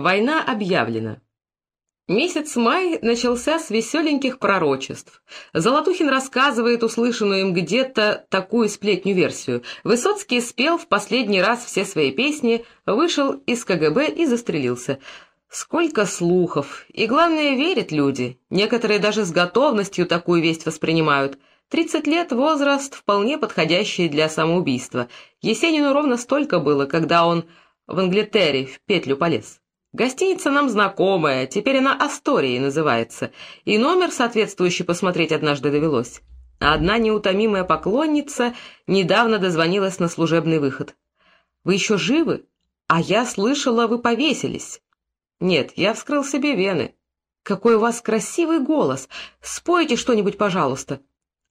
Война объявлена. Месяц май начался с веселеньких пророчеств. Золотухин рассказывает услышанную им где-то такую сплетню-версию. Высоцкий спел в последний раз все свои песни, вышел из КГБ и застрелился. Сколько слухов! И главное, верят люди. Некоторые даже с готовностью такую весть воспринимают. Тридцать лет — возраст, вполне подходящий для самоубийства. Есенину ровно столько было, когда он в Англитере в петлю полез. Гостиница нам знакомая, теперь она Асторией называется, и номер соответствующий посмотреть однажды довелось. Одна неутомимая поклонница недавно дозвонилась на служебный выход. «Вы еще живы? А я слышала, вы повесились». «Нет, я вскрыл себе вены». «Какой у вас красивый голос! Спойте что-нибудь, пожалуйста».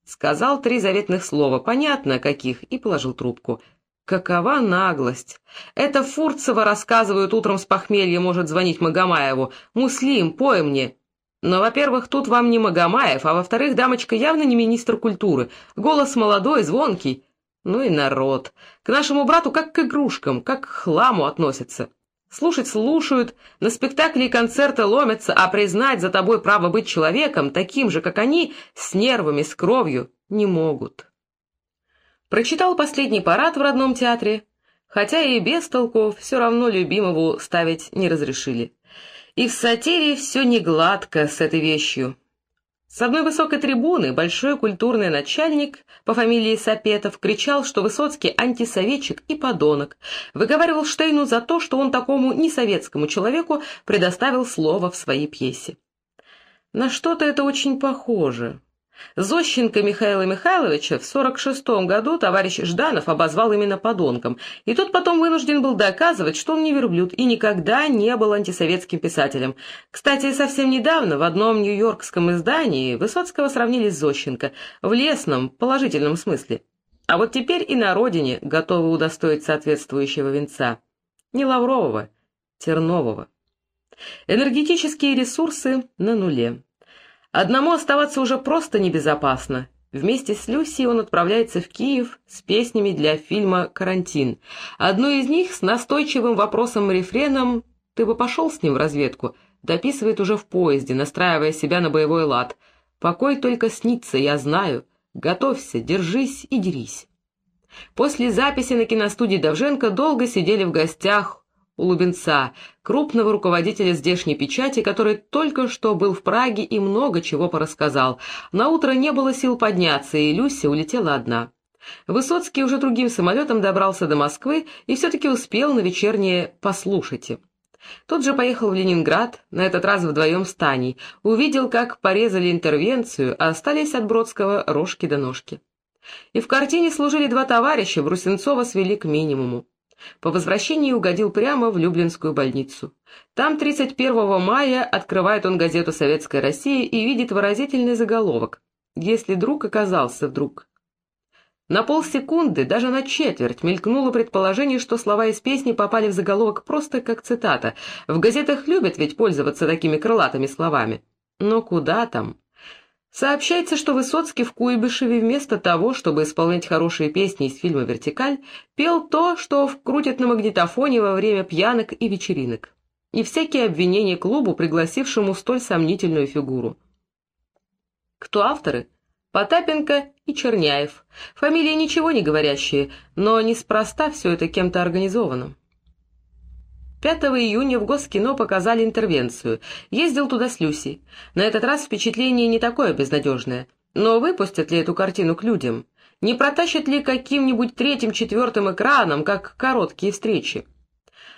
Сказал три заветных слова, понятно каких, и положил трубку. Какова наглость! Это Фурцева, рассказывают, утром с похмелья может звонить Магомаеву. «Муслим, пой мне!» Но, во-первых, тут вам не Магомаев, а во-вторых, дамочка явно не министр культуры. Голос молодой, звонкий. Ну и народ. К нашему брату как к игрушкам, как к хламу относятся. Слушать слушают, на спектакли и концерты ломятся, а признать за тобой право быть человеком, таким же, как они, с нервами, с кровью, не могут. Прочитал последний парад в родном театре, хотя и без толков все равно любимого ставить не разрешили. И в сатире все не гладко с этой вещью. С одной высокой трибуны большой культурный начальник по фамилии Сапетов кричал, что Высоцкий антисоветчик и подонок, выговаривал Штейну за то, что он такому несоветскому человеку предоставил слово в своей пьесе. На что-то это очень похоже. Зощенко Михаила Михайловича в 46-м году товарищ Жданов обозвал именно подонком, и тот потом вынужден был доказывать, что он не верблюд и никогда не был антисоветским писателем. Кстати, совсем недавно в одном нью-йоркском издании Высоцкого сравнили с Зощенко, в лесном, положительном смысле. А вот теперь и на родине готовы удостоить соответствующего венца. Не Лаврового, Тернового. Энергетические ресурсы на нуле. Одному оставаться уже просто небезопасно. Вместе с Люси он отправляется в Киев с песнями для фильма «Карантин». Одну из них с настойчивым вопросом-рефреном «Ты бы пошел с ним в разведку?» дописывает уже в поезде, настраивая себя на боевой лад. «Покой только снится, я знаю. Готовься, держись и дерись». После записи на киностудии Давженко долго сидели в гостях Лубенца, крупного руководителя здешней печати, который только что был в Праге и много чего порассказал. На утро не было сил подняться, и Люся улетела одна. Высоцкий уже другим самолетом добрался до Москвы и все-таки успел на вечернее «послушайте». Тот же поехал в Ленинград, на этот раз вдвоем с Таней, увидел, как порезали интервенцию, а остались от Бродского рожки до ножки. И в картине служили два товарища, Брусенцова свели к минимуму. По возвращении угодил прямо в Люблинскую больницу. Там 31 мая открывает он газету «Советская Россия» и видит выразительный заголовок «Если друг оказался вдруг». На полсекунды, даже на четверть, мелькнуло предположение, что слова из песни попали в заголовок просто как цитата. В газетах любят ведь пользоваться такими крылатыми словами. Но куда там? Сообщается, что Высоцкий в Куйбышеве вместо того, чтобы исполнять хорошие песни из фильма «Вертикаль», пел то, что вкрутят на магнитофоне во время пьянок и вечеринок. И всякие обвинения клубу, пригласившему столь сомнительную фигуру. Кто авторы? Потапенко и Черняев. Фамилии ничего не говорящие, но неспроста все это кем-то организовано. 5 июня в Госкино показали интервенцию. Ездил туда с Люси. На этот раз впечатление не такое безнадежное. Но выпустят ли эту картину к людям? Не протащат ли каким-нибудь третьим-четвертым экраном, как короткие встречи?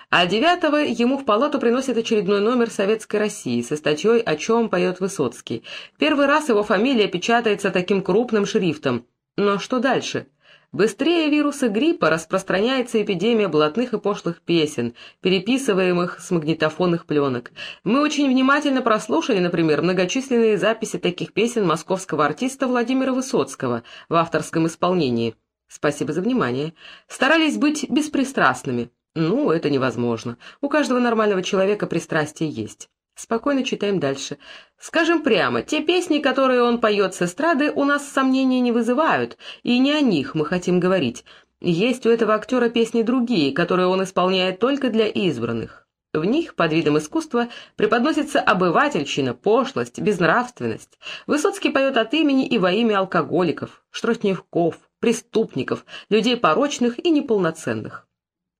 А девятого ему в палату приносят очередной номер «Советской России» со статьей «О чем поет Высоцкий». Первый раз его фамилия печатается таким крупным шрифтом. Но что дальше? Быстрее вируса гриппа распространяется эпидемия блатных и пошлых песен, переписываемых с магнитофонных пленок. Мы очень внимательно прослушали, например, многочисленные записи таких песен московского артиста Владимира Высоцкого в авторском исполнении. Спасибо за внимание. Старались быть беспристрастными. Ну, это невозможно. У каждого нормального человека пристрастие есть. Спокойно читаем дальше. Скажем прямо, те песни, которые он поет с эстрады, у нас сомнений не вызывают, и не о них мы хотим говорить. Есть у этого актера песни другие, которые он исполняет только для избранных. В них, под видом искусства, преподносится обывательщина, пошлость, безнравственность. Высоцкий поет от имени и во имя алкоголиков, штротневков, преступников, людей порочных и неполноценных.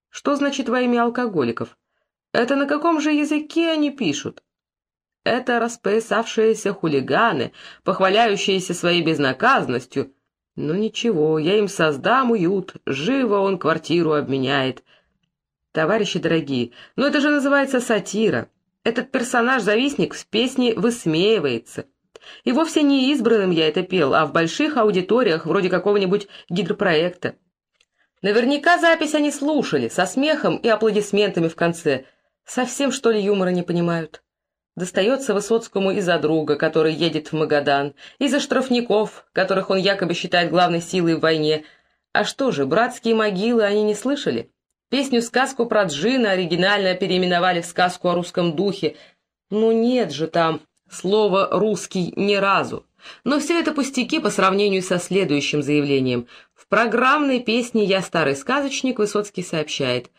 Что значит во имя алкоголиков? Это на каком же языке они пишут? Это распоясавшиеся хулиганы, похваляющиеся своей безнаказанностью. Ну ничего, я им создам уют, живо он квартиру обменяет. Товарищи дорогие, ну это же называется сатира. Этот персонаж-завистник в песне высмеивается. И вовсе не избранным я это пел, а в больших аудиториях, вроде какого-нибудь гидропроекта. Наверняка запись они слушали, со смехом и аплодисментами в конце. Совсем, что ли, юмора не понимают. Достается Высоцкому из-за друга, который едет в Магадан, из-за штрафников, которых он якобы считает главной силой в войне. А что же, братские могилы они не слышали? Песню-сказку про Джина оригинально переименовали в сказку о русском духе. Ну нет же там слова «русский» ни разу. Но все это пустяки по сравнению со следующим заявлением. В программной песне «Я старый сказочник» Высоцкий сообщает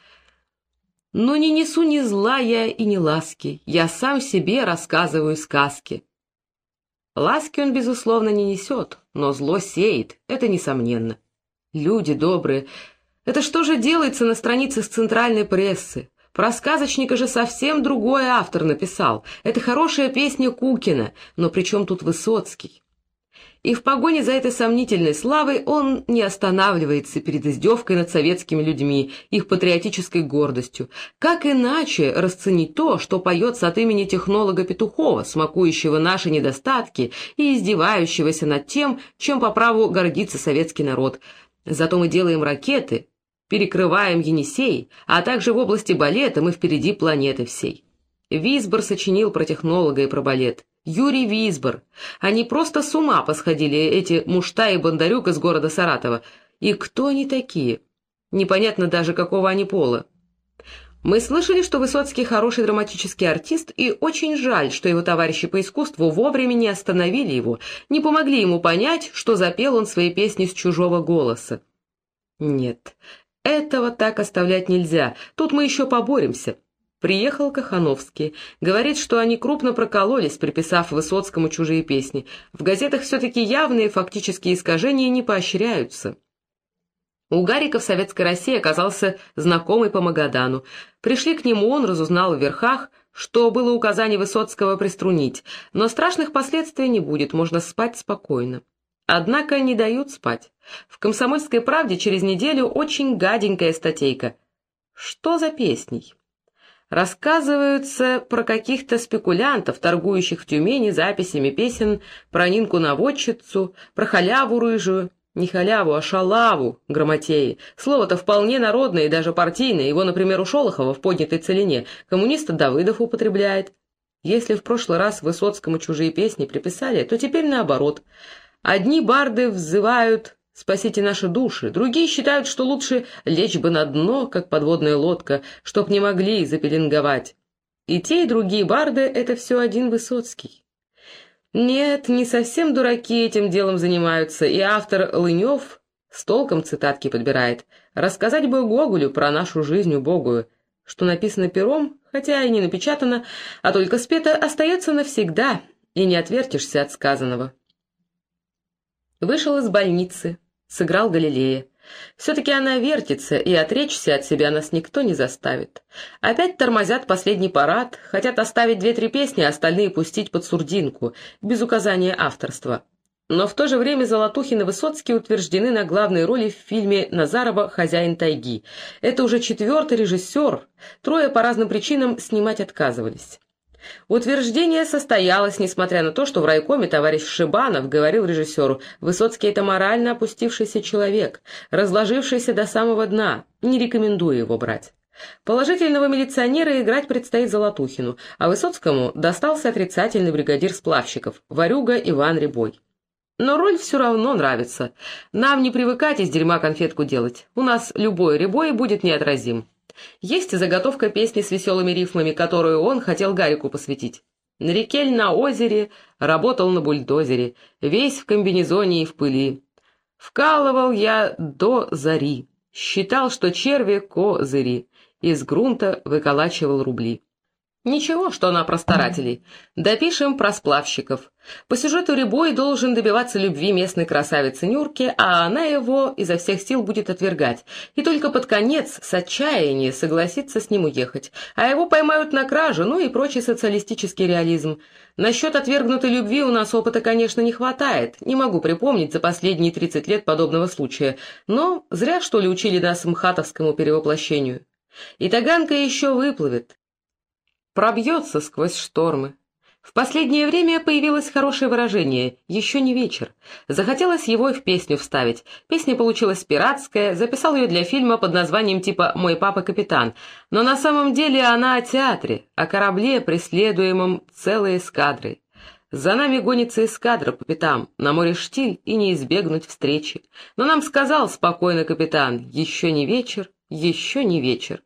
«Но не несу ни зла я и ни ласки, я сам себе рассказываю сказки». Ласки он, безусловно, не несет, но зло сеет, это несомненно. Люди добрые, это что же делается на страницах центральной прессы? Про сказочника же совсем другой автор написал. Это хорошая песня Кукина, но при чем тут Высоцкий? И в погоне за этой сомнительной славой он не останавливается перед издевкой над советскими людьми, их патриотической гордостью. Как иначе расценить то, что поется от имени технолога Петухова, смакующего наши недостатки и издевающегося над тем, чем по праву гордится советский народ? Зато мы делаем ракеты, перекрываем Енисей, а также в области балета мы впереди планеты всей. Висбор сочинил про технолога и про балет. Юрий Висбор. Они просто с ума посходили, эти Мушта и Бондарюк из города Саратова. И кто они такие? Непонятно даже, какого они пола. Мы слышали, что Высоцкий хороший драматический артист, и очень жаль, что его товарищи по искусству вовремя не остановили его, не помогли ему понять, что запел он свои песни с чужого голоса. Нет, этого так оставлять нельзя, тут мы еще поборемся. Приехал Кахановский. Говорит, что они крупно прокололись, приписав Высоцкому чужие песни. В газетах все-таки явные фактические искажения не поощряются. У Гарика в Советской России оказался знакомый по Магадану. Пришли к нему, он разузнал в верхах, что было указание Высоцкого приструнить, но страшных последствий не будет, можно спать спокойно. Однако не дают спать. В «Комсомольской правде» через неделю очень гаденькая статейка. Что за песней? Рассказываются про каких-то спекулянтов, торгующих в Тюмени записями песен про Нинку-наводчицу, про халяву рыжую. Не халяву, а шалаву, грамотеи. Слово-то вполне народное и даже партийное. Его, например, у Шолохова в поднятой целине коммуниста Давыдов употребляет. Если в прошлый раз Высоцкому чужие песни приписали, то теперь наоборот – Одни барды взывают «спасите наши души», другие считают, что лучше лечь бы на дно, как подводная лодка, чтоб не могли запеленговать. И те, и другие барды — это все один Высоцкий. Нет, не совсем дураки этим делом занимаются, и автор Лынев с толком цитатки подбирает. Рассказать бы Гоголю про нашу жизнь убогую, что написано пером, хотя и не напечатано, а только спето, остается навсегда, и не отвертишься от сказанного. Вышел из больницы, сыграл Галилея. Все-таки она вертится, и отречься от себя нас никто не заставит. Опять тормозят последний парад, хотят оставить две-три песни, а остальные пустить под сурдинку, без указания авторства. Но в то же время Золотухин и Высоцкий утверждены на главной роли в фильме Назарова «Хозяин тайги». Это уже четвертый режиссер, трое по разным причинам снимать отказывались. Утверждение состоялось, несмотря на то, что в райкоме товарищ Шибанов говорил режиссеру, Высоцкий — это морально опустившийся человек, разложившийся до самого дна, не рекомендую его брать. Положительного милиционера играть предстоит Золотухину, а Высоцкому достался отрицательный бригадир сплавщиков, Варюга Иван Рябой. Но роль все равно нравится. Нам не привыкать из дерьма конфетку делать. У нас любой Рябой будет неотразим. Есть заготовка песни с веселыми рифмами, которую он хотел Гарику посвятить. На реке на озере, работал на бульдозере, весь в комбинезоне и в пыли. Вкалывал я до зари, считал, что черви — козыри, из грунта выколачивал рубли. Ничего, что она про старателей. Допишем про сплавщиков. По сюжету Рябой должен добиваться любви местной красавицы Нюрки, а она его изо всех сил будет отвергать. И только под конец, с отчаяния, согласится с ним уехать. А его поймают на краже, ну и прочий социалистический реализм. Насчет отвергнутой любви у нас опыта, конечно, не хватает. Не могу припомнить за последние 30 лет подобного случая. Но зря, что ли, учили нас мхатовскому перевоплощению. И Таганка еще выплывет пробьется сквозь штормы. В последнее время появилось хорошее выражение «еще не вечер». Захотелось его в песню вставить. Песня получилась пиратская, записал ее для фильма под названием типа «Мой папа капитан». Но на самом деле она о театре, о корабле, преследуемом целой эскадрой. За нами гонится эскадра по пятам, на море штиль и не избегнуть встречи. Но нам сказал спокойно капитан «Еще не вечер, еще не вечер».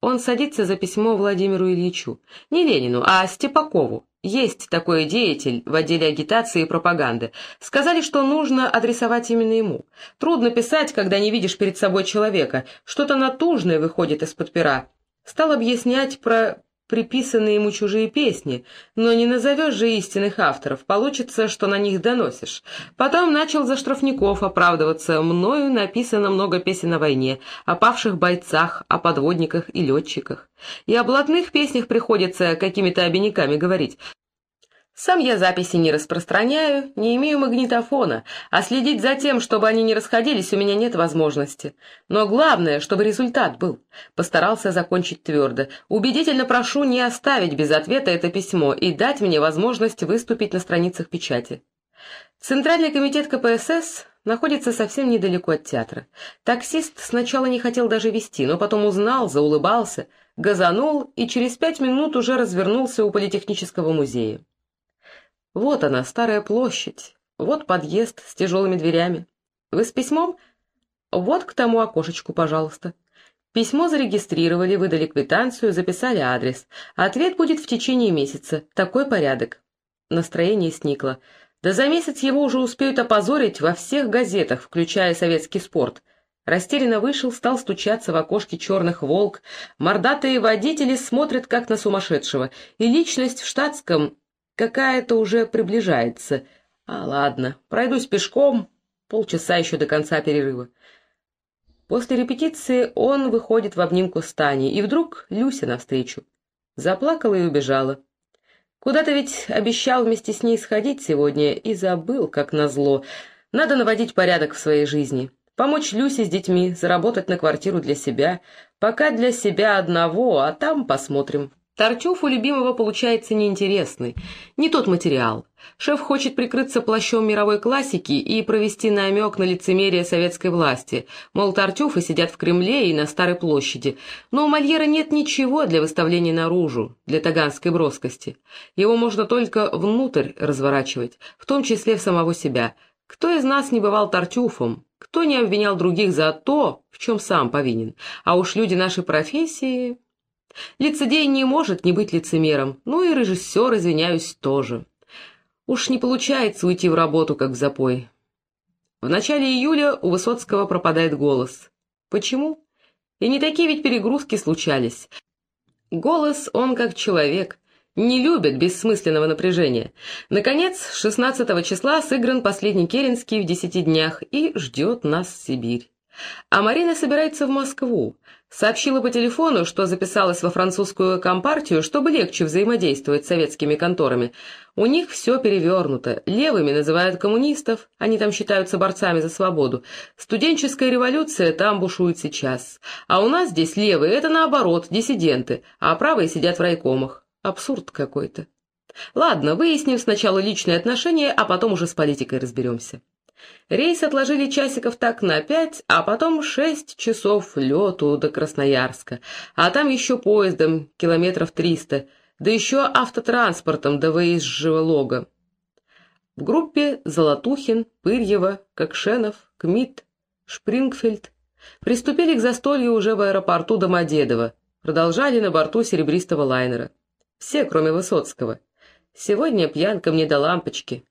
Он садится за письмо Владимиру Ильичу. Не Ленину, а Степакову. Есть такой деятель в отделе агитации и пропаганды. Сказали, что нужно адресовать именно ему. Трудно писать, когда не видишь перед собой человека. Что-то натужное выходит из-под пера. Стал объяснять про приписанные ему чужие песни, но не назовешь же истинных авторов, получится, что на них доносишь. Потом начал за штрафников оправдываться. Мною написано много песен о войне, о павших бойцах, о подводниках и летчиках. И о блатных песнях приходится какими-то обиняками говорить. Сам я записи не распространяю, не имею магнитофона, а следить за тем, чтобы они не расходились, у меня нет возможности. Но главное, чтобы результат был. Постарался закончить твердо. Убедительно прошу не оставить без ответа это письмо и дать мне возможность выступить на страницах печати. Центральный комитет КПСС находится совсем недалеко от театра. Таксист сначала не хотел даже вести, но потом узнал, заулыбался, газанул и через пять минут уже развернулся у Политехнического музея. Вот она, старая площадь, вот подъезд с тяжелыми дверями. Вы с письмом? Вот к тому окошечку, пожалуйста. Письмо зарегистрировали, выдали квитанцию, записали адрес. Ответ будет в течение месяца. Такой порядок. Настроение сникло. Да за месяц его уже успеют опозорить во всех газетах, включая советский спорт. Растерянно вышел, стал стучаться в окошке черных волк. Мордатые водители смотрят, как на сумасшедшего. И личность в штатском Какая-то уже приближается. А, ладно, пройдусь пешком, полчаса еще до конца перерыва. После репетиции он выходит в обнимку с Таней, и вдруг Люся навстречу. Заплакала и убежала. Куда-то ведь обещал вместе с ней сходить сегодня и забыл, как назло. Надо наводить порядок в своей жизни. Помочь Люсе с детьми, заработать на квартиру для себя. Пока для себя одного, а там посмотрим. Тартюф у любимого получается неинтересный, не тот материал. Шеф хочет прикрыться плащом мировой классики и провести намек на лицемерие советской власти, мол, Тартюфы сидят в Кремле и на Старой площади, но у Мольера нет ничего для выставления наружу, для таганской броскости. Его можно только внутрь разворачивать, в том числе в самого себя. Кто из нас не бывал Тартюфом? Кто не обвинял других за то, в чем сам повинен? А уж люди нашей профессии... Лицедей не может не быть лицемером, ну и режиссер, извиняюсь, тоже. Уж не получается уйти в работу, как в запой. В начале июля у Высоцкого пропадает голос. Почему? И не такие ведь перегрузки случались. Голос он как человек, не любит бессмысленного напряжения. Наконец, 16 числа сыгран последний Керенский в десяти днях и ждет нас Сибирь. А Марина собирается в Москву. Сообщила по телефону, что записалась во французскую компартию, чтобы легче взаимодействовать с советскими конторами. У них все перевернуто. Левыми называют коммунистов, они там считаются борцами за свободу. Студенческая революция там бушует сейчас. А у нас здесь левые — это наоборот, диссиденты, а правые сидят в райкомах. Абсурд какой-то. Ладно, выясним сначала личные отношения, а потом уже с политикой разберемся. Рейс отложили часиков так на пять, а потом шесть часов лету до Красноярска, а там еще поездом километров триста, да еще автотранспортом до выезжего лога. В группе Золотухин, Пырьева, Кокшенов, Кмит, Шпрингфельд приступили к застолью уже в аэропорту Домодедово, продолжали на борту серебристого лайнера. Все, кроме Высоцкого. Сегодня пьянка мне до лампочки,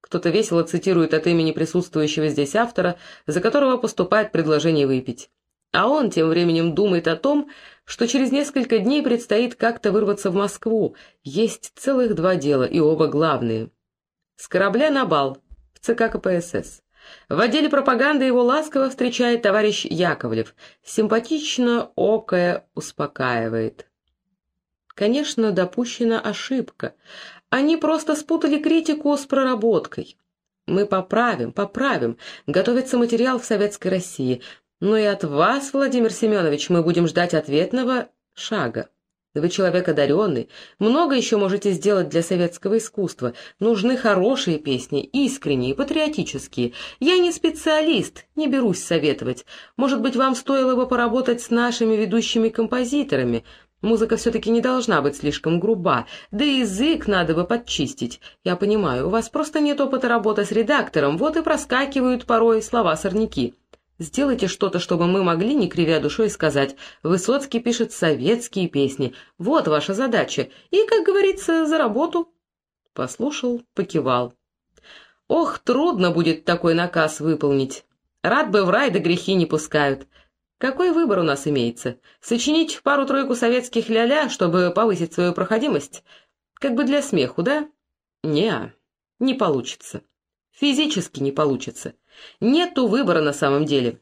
кто-то весело цитирует от имени присутствующего здесь автора, за которого поступает предложение выпить. А он тем временем думает о том, что через несколько дней предстоит как-то вырваться в Москву. Есть целых два дела, и оба главные. С корабля на бал в ЦК КПСС. В отделе пропаганды его ласково встречает товарищ Яковлев. Симпатично окая успокаивает. Конечно, допущена ошибка. Они просто спутали критику с проработкой. Мы поправим, поправим. Готовится материал в Советской России. Но и от вас, Владимир Семенович, мы будем ждать ответного шага. Вы человек одаренный, много еще можете сделать для советского искусства. Нужны хорошие песни, искренние, патриотические. Я не специалист, не берусь советовать. Может быть, вам стоило бы поработать с нашими ведущими композиторами. Музыка все-таки не должна быть слишком груба, да и язык надо бы подчистить. Я понимаю, у вас просто нет опыта работы с редактором, вот и проскакивают порой слова-сорняки. Сделайте что-то, чтобы мы могли, не кривя душой, сказать «Высоцкий пишет советские песни. Вот ваша задача. И, как говорится, за работу». Послушал, покивал. «Ох, трудно будет такой наказ выполнить. Рад бы в рай да грехи не пускают. Какой выбор у нас имеется? Сочинить пару-тройку советских ля-ля, чтобы повысить свою проходимость? Как бы для смеху, да? Не, не получится. Физически не получится. Нету выбора на самом деле.